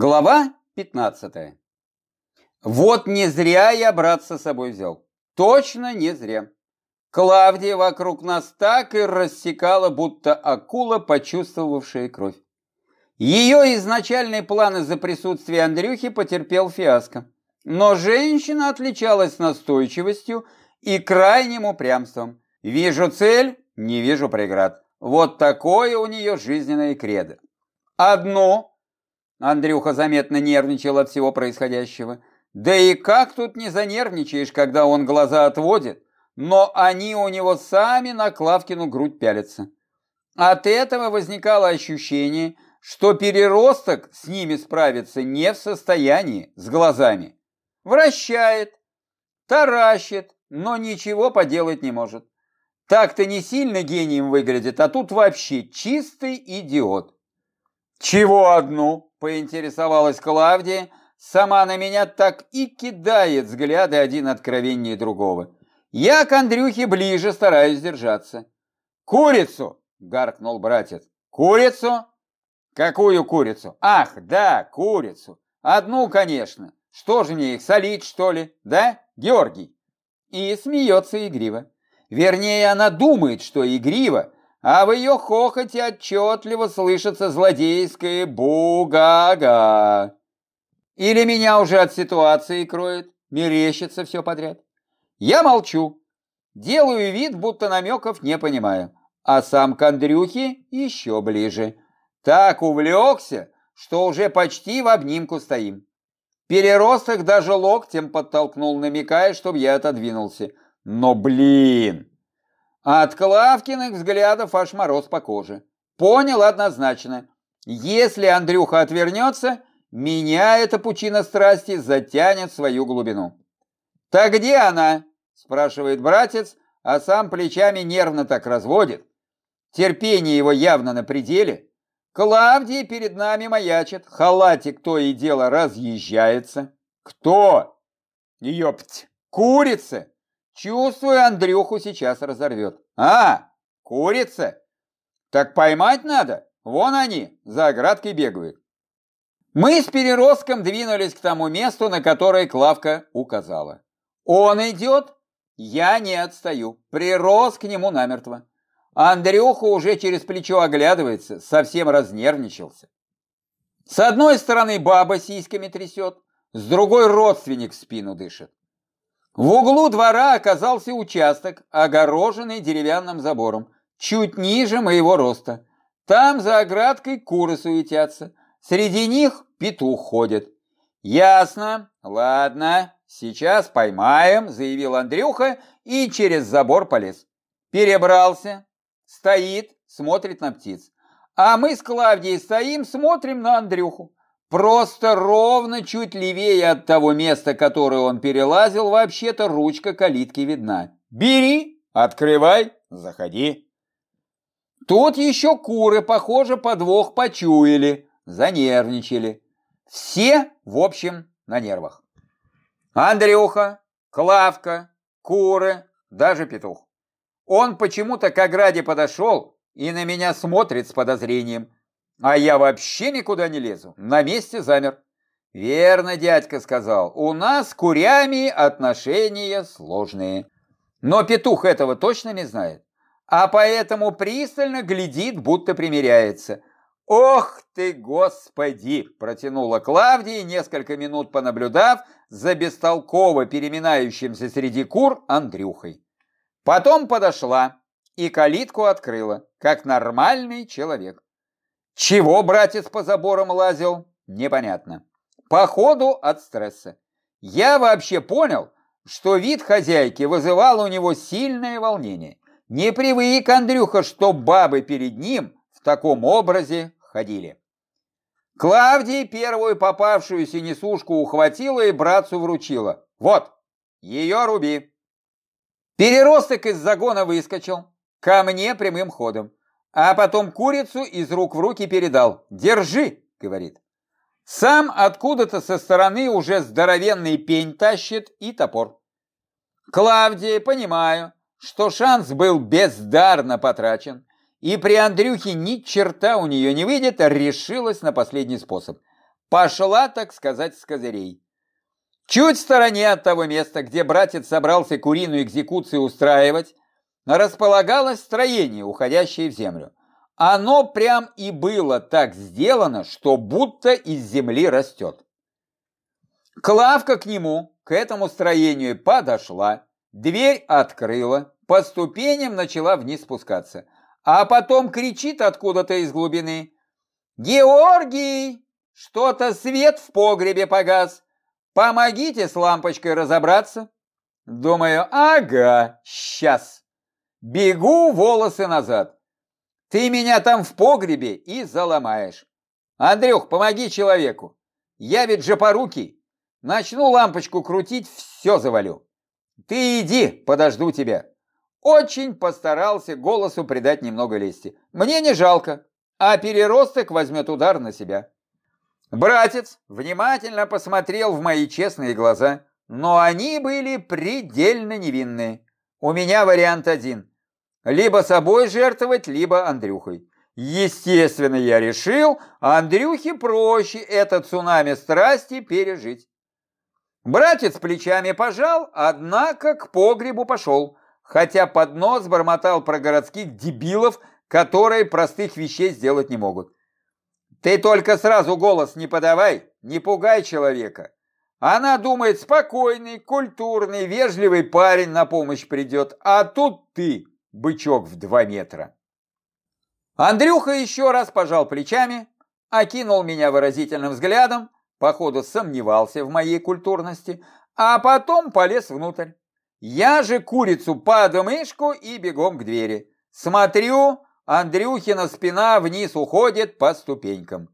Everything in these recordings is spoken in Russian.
Глава 15. Вот не зря я брат с собой взял. Точно не зря. Клавдия вокруг нас так и рассекала, будто акула, почувствовавшая кровь. Ее изначальный план из-за присутствия Андрюхи потерпел фиаско. Но женщина отличалась настойчивостью и крайним упрямством. Вижу цель, не вижу преград. Вот такое у нее жизненное кредо. Одно Андрюха заметно нервничал от всего происходящего. Да и как тут не занервничаешь, когда он глаза отводит, но они у него сами на Клавкину грудь пялятся. От этого возникало ощущение, что переросток с ними справиться не в состоянии, с глазами. Вращает, таращит, но ничего поделать не может. Так-то не сильно гением выглядит, а тут вообще чистый идиот. «Чего одну?» – поинтересовалась Клавдия. «Сама на меня так и кидает взгляды один откровеннее другого. Я к Андрюхе ближе стараюсь держаться». «Курицу!» – гаркнул братец. «Курицу?» «Какую курицу?» «Ах, да, курицу. Одну, конечно. Что же мне их, солить, что ли? Да, Георгий?» И смеется игриво. Вернее, она думает, что игриво, а в ее хохоте отчетливо слышится злодейское «буга-га». Или меня уже от ситуации кроет, мерещится все подряд. Я молчу, делаю вид, будто намеков не понимаю, а сам к Андрюхе еще ближе. Так увлекся, что уже почти в обнимку стоим. Переросток даже локтем подтолкнул, намекая, чтобы я отодвинулся. Но блин! От Клавкиных взглядов аж мороз по коже. Понял однозначно. Если Андрюха отвернется, меня эта пучина страсти затянет в свою глубину. «Так где она?» – спрашивает братец, а сам плечами нервно так разводит. Терпение его явно на пределе. Клавдия перед нами маячит, халатик то и дело разъезжается. «Кто?» «Ёпть! Курица!» Чувствую, Андрюху сейчас разорвет. А, курица? Так поймать надо. Вон они, за оградкой бегают. Мы с переростком двинулись к тому месту, на которое Клавка указала. Он идет, я не отстаю. Прирос к нему намертво. Андрюха уже через плечо оглядывается, совсем разнервничался. С одной стороны баба сиськами трясет, с другой родственник в спину дышит. В углу двора оказался участок, огороженный деревянным забором, чуть ниже моего роста. Там за оградкой куры суетятся, среди них петух ходит. Ясно, ладно, сейчас поймаем, заявил Андрюха и через забор полез. Перебрался, стоит, смотрит на птиц. А мы с Клавдией стоим, смотрим на Андрюху. Просто ровно чуть левее от того места, которое он перелазил, вообще-то ручка калитки видна. Бери, открывай, заходи. Тут еще куры, похоже, подвох почуяли, занервничали. Все, в общем, на нервах. Андрюха, Клавка, куры, даже петух. Он почему-то к ограде подошел и на меня смотрит с подозрением. А я вообще никуда не лезу, на месте замер. Верно, дядька сказал, у нас с курями отношения сложные. Но петух этого точно не знает, а поэтому пристально глядит, будто примиряется. «Ох ты, господи!» – протянула Клавдия, несколько минут понаблюдав за бестолково переминающимся среди кур Андрюхой. Потом подошла и калитку открыла, как нормальный человек. Чего братец по заборам лазил, непонятно. Походу от стресса. Я вообще понял, что вид хозяйки вызывал у него сильное волнение. Не привык Андрюха, что бабы перед ним в таком образе ходили. Клавдия первую попавшуюся несушку ухватила и братцу вручила. Вот, ее руби. Переросток из загона выскочил, ко мне прямым ходом а потом курицу из рук в руки передал. «Держи!» — говорит. Сам откуда-то со стороны уже здоровенный пень тащит и топор. Клавдия, понимаю, что шанс был бездарно потрачен, и при Андрюхе ни черта у нее не выйдет, решилась на последний способ. пошла, так сказать, с козырей. Чуть в стороне от того места, где братец собрался куриную экзекуцию устраивать, располагалось строение, уходящее в землю. Оно прям и было так сделано, что будто из земли растет. Клавка к нему, к этому строению подошла, дверь открыла, по ступеням начала вниз спускаться, а потом кричит откуда-то из глубины «Георгий! Что-то свет в погребе погас! Помогите с лампочкой разобраться!» Думаю, ага, сейчас. Бегу волосы назад. Ты меня там в погребе и заломаешь. Андрюх, помоги человеку. Я ведь же порукий. Начну лампочку крутить, все завалю. Ты иди, подожду тебя. Очень постарался голосу придать немного лести. Мне не жалко, а переросток возьмет удар на себя. Братец внимательно посмотрел в мои честные глаза, но они были предельно невинные. У меня вариант один. Либо собой жертвовать, либо Андрюхой. Естественно, я решил, Андрюхе проще этот цунами страсти пережить. Братец плечами пожал, однако к погребу пошел, хотя под нос бормотал про городских дебилов, которые простых вещей сделать не могут. Ты только сразу голос не подавай, не пугай человека. Она думает, спокойный, культурный, вежливый парень на помощь придет, а тут ты, бычок в два метра. Андрюха еще раз пожал плечами, окинул меня выразительным взглядом, походу сомневался в моей культурности, а потом полез внутрь. Я же курицу под мышку и бегом к двери. Смотрю, Андрюхина спина вниз уходит по ступенькам.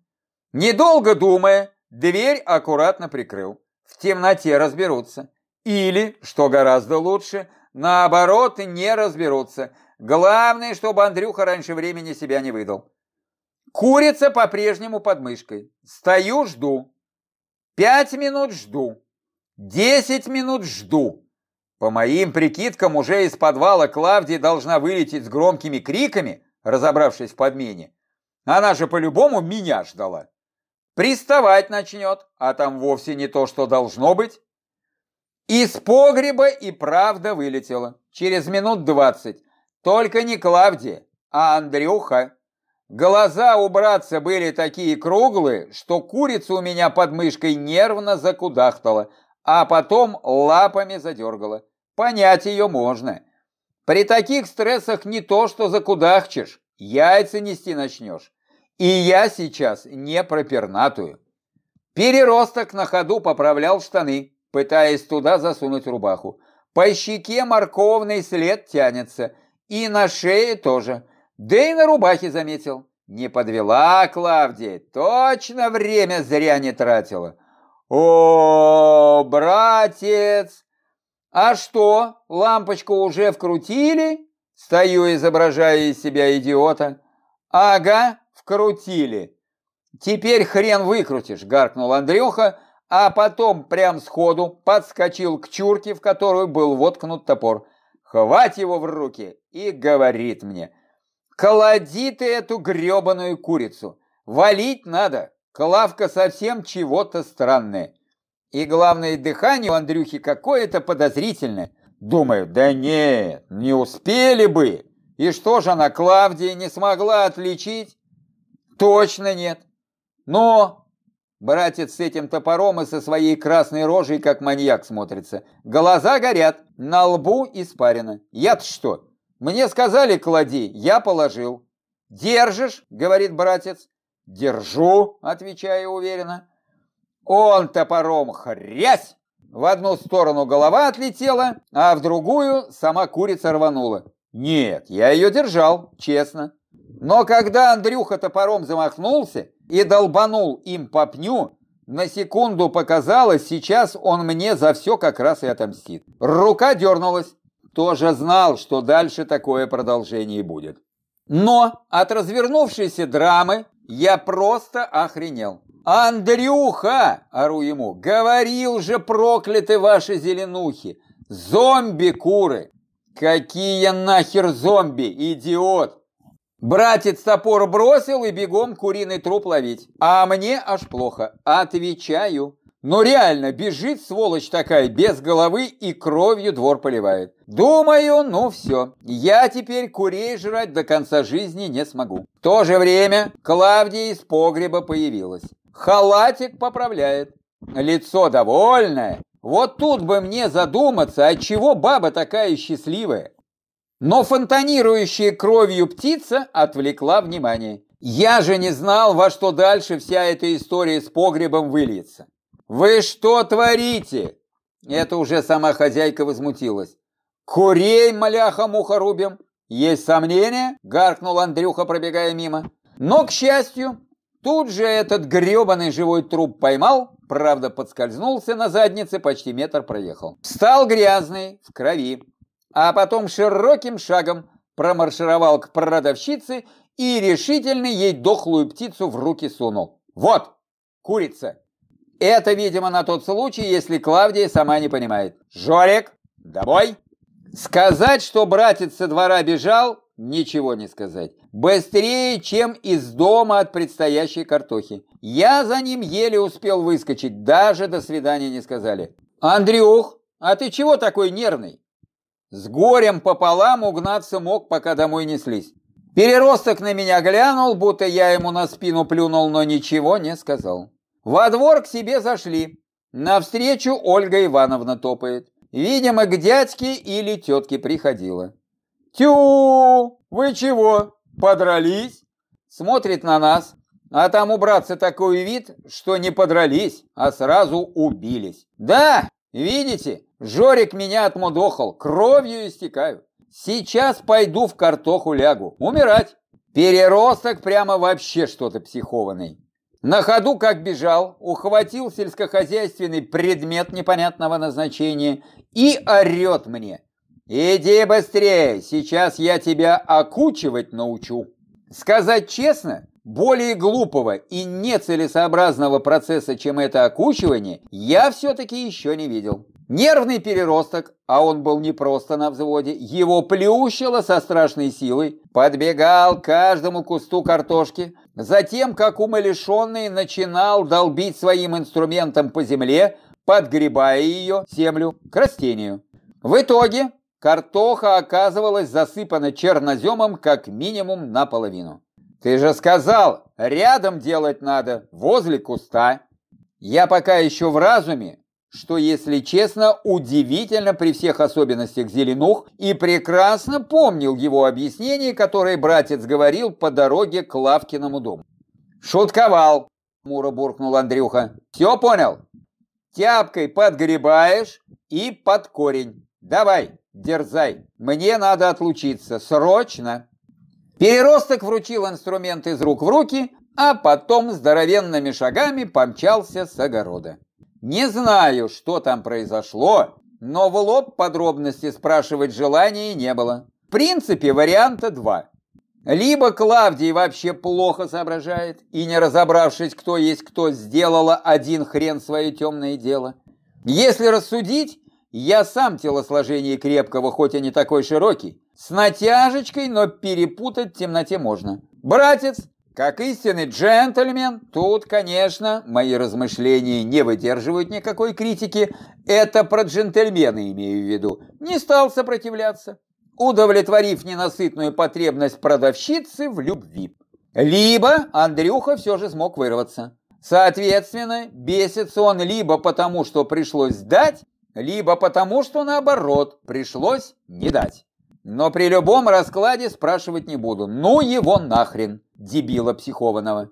Недолго думая, дверь аккуратно прикрыл. В темноте разберутся. Или, что гораздо лучше, наоборот, не разберутся. Главное, чтобы Андрюха раньше времени себя не выдал. Курица по-прежнему под мышкой. Стою, жду. Пять минут жду. Десять минут жду. По моим прикидкам, уже из подвала Клавдия должна вылететь с громкими криками, разобравшись в подмене. Она же по-любому меня ждала. Приставать начнет, а там вовсе не то, что должно быть. Из погреба и правда вылетела. Через минут двадцать. Только не Клавдия, а Андрюха. Глаза у братца были такие круглые, что курица у меня под мышкой нервно закудахтала, а потом лапами задергала. Понять ее можно. При таких стрессах не то, что закудахчешь, яйца нести начнешь. И я сейчас не про пернатую. Переросток на ходу поправлял штаны, пытаясь туда засунуть рубаху. По щеке морковный след тянется, и на шее тоже. Да и на рубахе заметил. Не подвела Клавдия, точно время зря не тратила. О, братец! А что, лампочку уже вкрутили? Стою, изображая из себя идиота. Ага, вкрутили. Теперь хрен выкрутишь, гаркнул Андрюха, а потом прям сходу подскочил к чурке, в которую был воткнут топор. Хвать его в руки и говорит мне – Клади ты эту гребаную курицу. Валить надо. Клавка совсем чего-то странное. И главное, дыхание у Андрюхи какое-то подозрительное. Думаю, да нет, не успели бы. И что же она, Клавдия, не смогла отличить? Точно нет. Но братец с этим топором и со своей красной рожей, как маньяк смотрится. Глаза горят, на лбу испарено. Я-то что? Мне сказали, клади, я положил. Держишь, говорит братец. Держу, отвечаю уверенно. Он топором хрясь. В одну сторону голова отлетела, а в другую сама курица рванула. Нет, я ее держал, честно. Но когда Андрюха топором замахнулся и долбанул им по пню, на секунду показалось, сейчас он мне за все как раз и отомстит. Рука дернулась тоже знал, что дальше такое продолжение будет. Но от развернувшейся драмы я просто охренел. «Андрюха!» – ору ему. «Говорил же прокляты ваши зеленухи! Зомби-куры! Какие нахер зомби, идиот!» Братец топор бросил и бегом куриный труп ловить. А мне аж плохо. Отвечаю. Но реально, бежит сволочь такая, без головы и кровью двор поливает. Думаю, ну все, я теперь курей жрать до конца жизни не смогу. В то же время Клавдия из погреба появилась. Халатик поправляет. Лицо довольное. Вот тут бы мне задуматься, от чего баба такая счастливая. Но фонтанирующая кровью птица отвлекла внимание. Я же не знал, во что дальше вся эта история с погребом выльется. «Вы что творите?» Это уже сама хозяйка возмутилась. «Курей, маляха-муха, рубим!» «Есть сомнения?» – гаркнул Андрюха, пробегая мимо. Но, к счастью, тут же этот гребаный живой труп поймал, правда, подскользнулся на заднице, почти метр проехал. Встал грязный, в крови, а потом широким шагом промаршировал к продавщице и решительно ей дохлую птицу в руки сунул. «Вот, курица!» Это, видимо, на тот случай, если Клавдия сама не понимает. Жорик, домой. Сказать, что братец со двора бежал, ничего не сказать. Быстрее, чем из дома от предстоящей картохи. Я за ним еле успел выскочить, даже до свидания не сказали. Андрюх, а ты чего такой нервный? С горем пополам угнаться мог, пока домой неслись. Переросток на меня глянул, будто я ему на спину плюнул, но ничего не сказал. Во двор к себе зашли. Навстречу Ольга Ивановна топает. Видимо, к дядьке или тетке приходила. «Тю! Вы чего? Подрались?» Смотрит на нас, а там у братца такой вид, что не подрались, а сразу убились. «Да, видите, Жорик меня отмудохал, кровью истекаю. Сейчас пойду в картоху лягу, умирать. Переросток прямо вообще что-то психованный. На ходу, как бежал, ухватил сельскохозяйственный предмет непонятного назначения и орет мне. «Иди быстрее, сейчас я тебя окучивать научу». Сказать честно, более глупого и нецелесообразного процесса, чем это окучивание, я все-таки еще не видел. Нервный переросток, а он был не просто на взводе, его плющило со страшной силой, подбегал к каждому кусту картошки, затем, как умалишенный, начинал долбить своим инструментом по земле, подгребая ее, землю, к растению. В итоге картоха оказывалась засыпана черноземом как минимум наполовину. «Ты же сказал, рядом делать надо, возле куста». Я пока еще в разуме, что, если честно, удивительно при всех особенностях зеленух, и прекрасно помнил его объяснение, которое братец говорил по дороге к Лавкиному дому. «Шутковал!» – муро буркнул Андрюха. «Все понял? Тяпкой подгребаешь и под корень. Давай, дерзай, мне надо отлучиться, срочно!» Переросток вручил инструмент из рук в руки, а потом здоровенными шагами помчался с огорода. Не знаю, что там произошло, но в лоб подробности спрашивать желания не было. В принципе, варианта два. Либо Клавдий вообще плохо соображает и, не разобравшись, кто есть кто, сделала один хрен свое темное дело. Если рассудить, я сам телосложение крепкого, хоть и не такой широкий, с натяжечкой, но перепутать в темноте можно. Братец как истинный джентльмен, тут, конечно, мои размышления не выдерживают никакой критики, это про джентльмена имею в виду, не стал сопротивляться, удовлетворив ненасытную потребность продавщицы в любви. Либо Андрюха все же смог вырваться. Соответственно, бесится он либо потому, что пришлось дать, либо потому, что наоборот, пришлось не дать. Но при любом раскладе спрашивать не буду. Ну его нахрен, дебила психованного.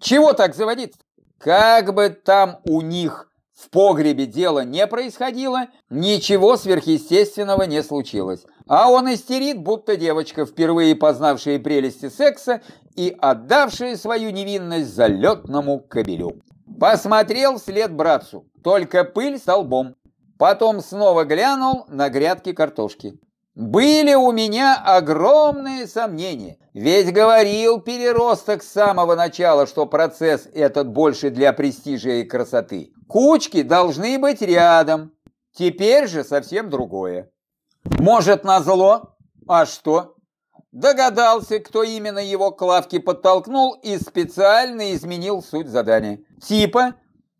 Чего так заводиться? Как бы там у них в погребе дело не происходило, ничего сверхъестественного не случилось. А он истерит, будто девочка, впервые познавшая прелести секса и отдавшая свою невинность залетному кобелю. Посмотрел вслед братцу, только пыль столбом. Потом снова глянул на грядки картошки. Были у меня огромные сомнения, ведь говорил переросток с самого начала, что процесс этот больше для престижа и красоты. Кучки должны быть рядом, теперь же совсем другое. Может, назло? А что? догадался, кто именно его к лавке подтолкнул и специально изменил суть задания. Типа,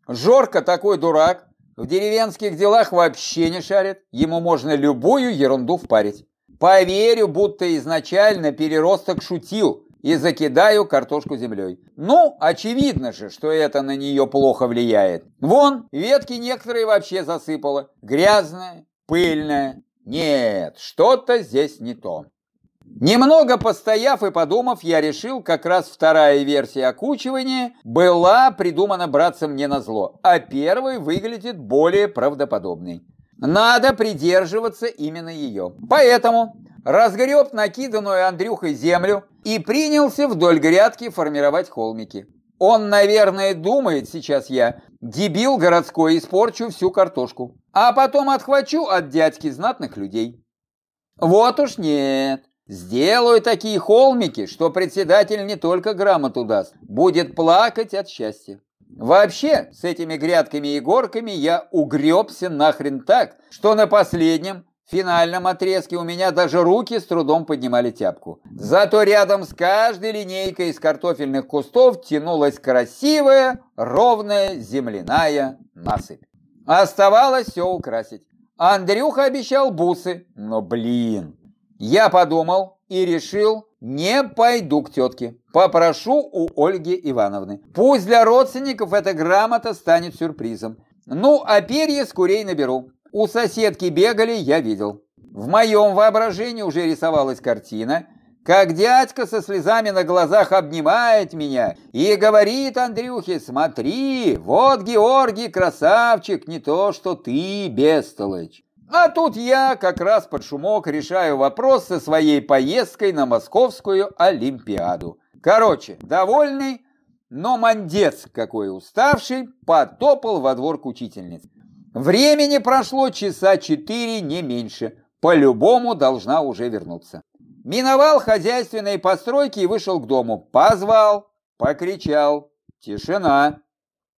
Жорка такой дурак, в деревенских делах вообще не шарит, ему можно любую ерунду впарить. Поверю, будто изначально переросток шутил и закидаю картошку землей. Ну, очевидно же, что это на нее плохо влияет. Вон, ветки некоторые вообще засыпало. Грязная, пыльная. Нет, что-то здесь не то. Немного постояв и подумав, я решил, как раз вторая версия окучивания была придумана братцем не на зло, а первая выглядит более правдоподобной. Надо придерживаться именно ее. Поэтому разгреб накиданную Андрюхой землю и принялся вдоль грядки формировать холмики. Он, наверное, думает сейчас я, дебил городской, испорчу всю картошку, а потом отхвачу от дядьки знатных людей. Вот уж нет. Сделаю такие холмики, что председатель не только грамоту даст, будет плакать от счастья. Вообще, с этими грядками и горками я угребся нахрен так, что на последнем, финальном отрезке у меня даже руки с трудом поднимали тяпку. Зато рядом с каждой линейкой из картофельных кустов тянулась красивая, ровная земляная насыпь. Оставалось все украсить. Андрюха обещал бусы, но блин, я подумал и решил, не пойду к тетке. Попрошу у Ольги Ивановны. Пусть для родственников эта грамота станет сюрпризом. Ну, а перья с курей наберу. У соседки бегали, я видел. В моем воображении уже рисовалась картина, как дядька со слезами на глазах обнимает меня и говорит Андрюхе, смотри, вот Георгий красавчик, не то что ты, бестолочь. А тут я как раз под шумок решаю вопрос со своей поездкой на Московскую Олимпиаду. Короче, довольный, но мандец какой уставший, потопал во двор к учительнице. Времени прошло часа четыре, не меньше. По-любому должна уже вернуться. Миновал хозяйственные постройки и вышел к дому. Позвал, покричал. Тишина.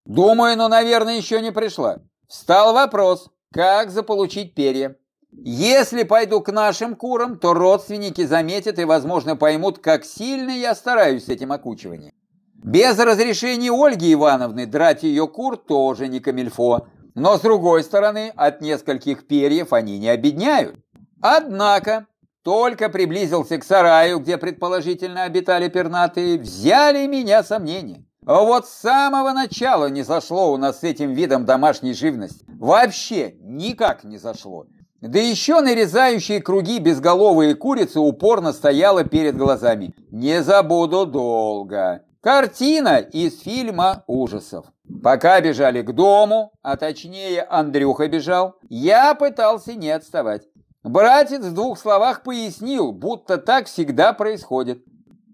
Думаю, ну, наверное, еще не пришла. Встал вопрос, как заполучить перья? Если пойду к нашим курам, то родственники заметят и, возможно, поймут, как сильно я стараюсь с этим окучиванием. Без разрешения Ольги Ивановны драть ее кур тоже не камильфо, но, с другой стороны, от нескольких перьев они не обедняют. Однако, только приблизился к сараю, где предположительно обитали пернатые, взяли меня сомнения. Вот с самого начала не зашло у нас с этим видом домашней живности. Вообще никак не зашло. Да еще нарезающие круги безголовые курицы упорно стояла перед глазами. Не забуду долго. Картина из фильма ужасов. Пока бежали к дому, а точнее Андрюха бежал, я пытался не отставать. Братец в двух словах пояснил, будто так всегда происходит.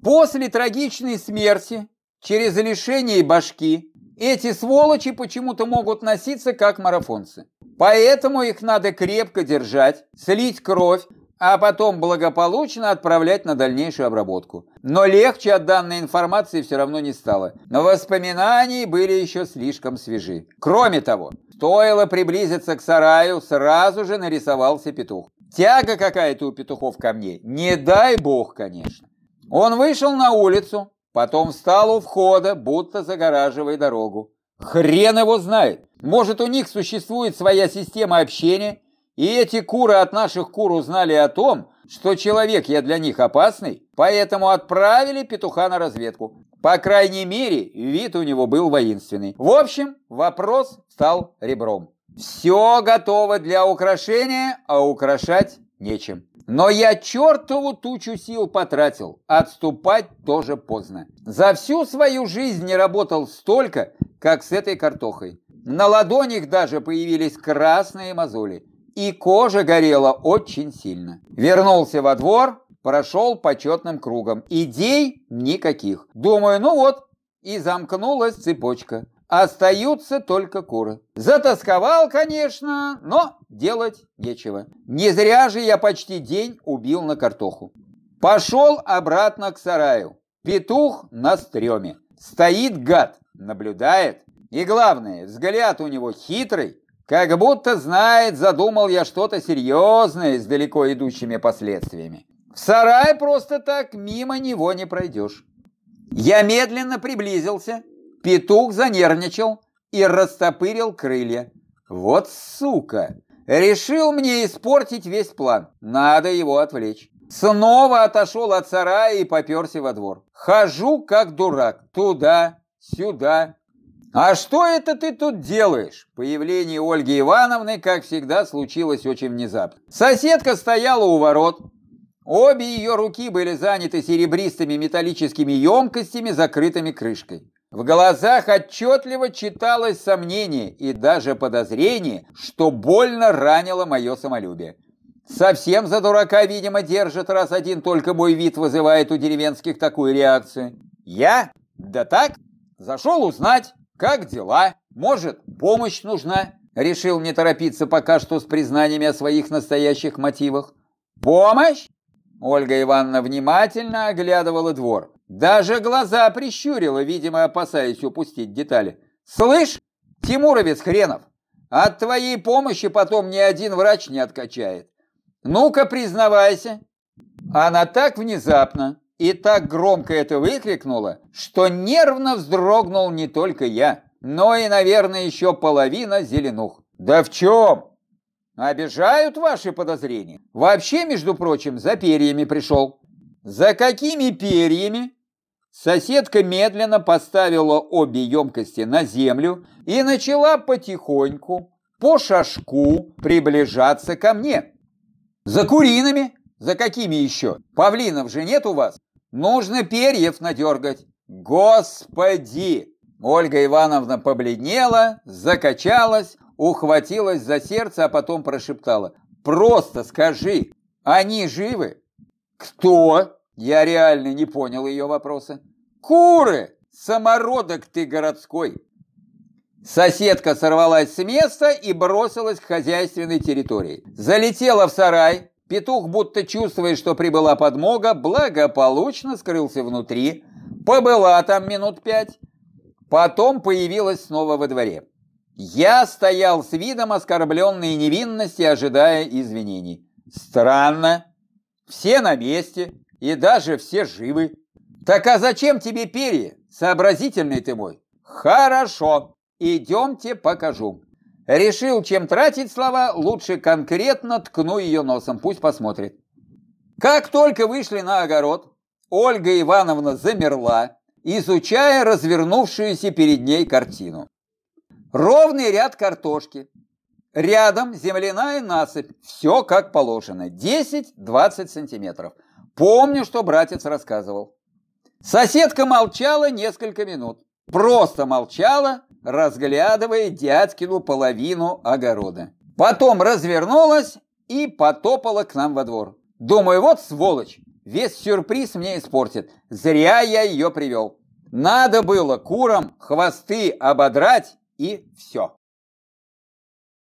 После трагичной смерти через лишение башки, эти сволочи почему-то могут носиться как марафонцы. Поэтому их надо крепко держать, слить кровь, а потом благополучно отправлять на дальнейшую обработку. Но легче от данной информации все равно не стало. Но воспоминания были еще слишком свежи. Кроме того, стоило приблизиться к сараю, сразу же нарисовался петух. Тяга какая-то у петухов ко мне, не дай бог, конечно. Он вышел на улицу, Потом встал у входа, будто загораживая дорогу. Хрен его знает. Может, у них существует своя система общения, и эти куры от наших кур узнали о том, что человек я для них опасный, поэтому отправили петуха на разведку. По крайней мере, вид у него был воинственный. В общем, вопрос стал ребром. Все готово для украшения, а украшать нечем. Но я чертову тучу сил потратил, отступать тоже поздно. За всю свою жизнь не работал столько, как с этой картохой. На ладонях даже появились красные мозоли, и кожа горела очень сильно. Вернулся во двор, прошел почетным кругом. Идей никаких. Думаю, ну вот, и замкнулась цепочка. Остаются только куры. Затасковал, конечно, но делать нечего. Не зря же я почти день убил на картоху. Пошел обратно к сараю. Петух на стреме. Стоит гад, наблюдает. И главное, взгляд у него хитрый, как будто знает, задумал я что-то серьезное с далеко идущими последствиями. В сарай просто так мимо него не пройдешь. Я медленно приблизился, петух занервничал и растопырил крылья. Вот сука! Решил мне испортить весь план. Надо его отвлечь. Снова отошел от сарая и поперся во двор. Хожу как дурак. Туда, сюда. А что это ты тут делаешь? Появление Ольги Ивановны, как всегда, случилось очень внезапно. Соседка стояла у ворот. Обе ее руки были заняты серебристыми металлическими емкостями, закрытыми крышкой. В глазах отчетливо читалось сомнение и даже подозрение, что больно ранило мое самолюбие. Совсем за дурака, видимо, держит, раз один только мой вид вызывает у деревенских такую реакцию. Я? Да так? Зашел узнать, как дела. Может, помощь нужна? Решил не торопиться пока что с признаниями о своих настоящих мотивах. Помощь? Ольга Ивановна внимательно оглядывала двор. Даже глаза прищурила, видимо, опасаясь упустить детали. «Слышь, Тимуровец хренов, от твоей помощи потом ни один врач не откачает. Ну-ка, признавайся. Она так внезапно и так громко это выкрикнула, что нервно вздрогнул не только я, но и, наверное, еще половина зеленух. Да в чем? Обижают ваши подозрения? Вообще, между прочим, за перьями пришел. За какими перьями? Соседка медленно поставила обе емкости на землю и начала потихоньку, по шажку, приближаться ко мне. За куриными? За какими еще? Павлинов же нет у вас? Нужно перьев надергать. Господи! Ольга Ивановна побледнела, закачалась, ухватилась за сердце, а потом прошептала. Просто скажи, они живы? Кто? Я реально не понял ее вопроса. Куры! Самородок ты городской! Соседка сорвалась с места и бросилась к хозяйственной территории. Залетела в сарай. Петух, будто чувствуя, что прибыла подмога, благополучно скрылся внутри. Побыла там минут пять. Потом появилась снова во дворе. Я стоял с видом оскорбленной невинности, ожидая извинений. Странно. Все на месте и даже все живы. Так а зачем тебе перья? Сообразительный ты мой. Хорошо. Идемте покажу. Решил, чем тратить слова, лучше конкретно ткну ее носом, пусть посмотрит. Как только вышли на огород, Ольга Ивановна замерла, изучая развернувшуюся перед ней картину. Ровный ряд картошки. Рядом земляная насыпь. Все как положено. 10-20 сантиметров. Помню, что братец рассказывал. Соседка молчала несколько минут. Просто молчала, разглядывая дядькину половину огорода. Потом развернулась и потопала к нам во двор. Думаю, вот сволочь, весь сюрприз мне испортит. Зря я ее привел. Надо было курам хвосты ободрать и все.